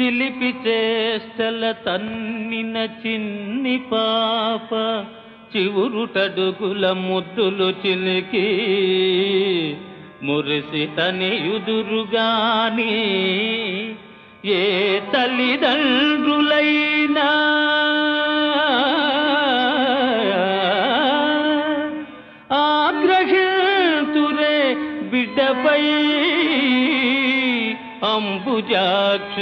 చిలిపి చేష్టల తన్నిన చిన్ని పాప చివురుటడుగుల ముద్దులు చిలికి మురిసి తని ఎదురుగాని ఏ తల్లిదండ్రులైనా. ఆగ్రహితురే బిడ్డపై अमुजात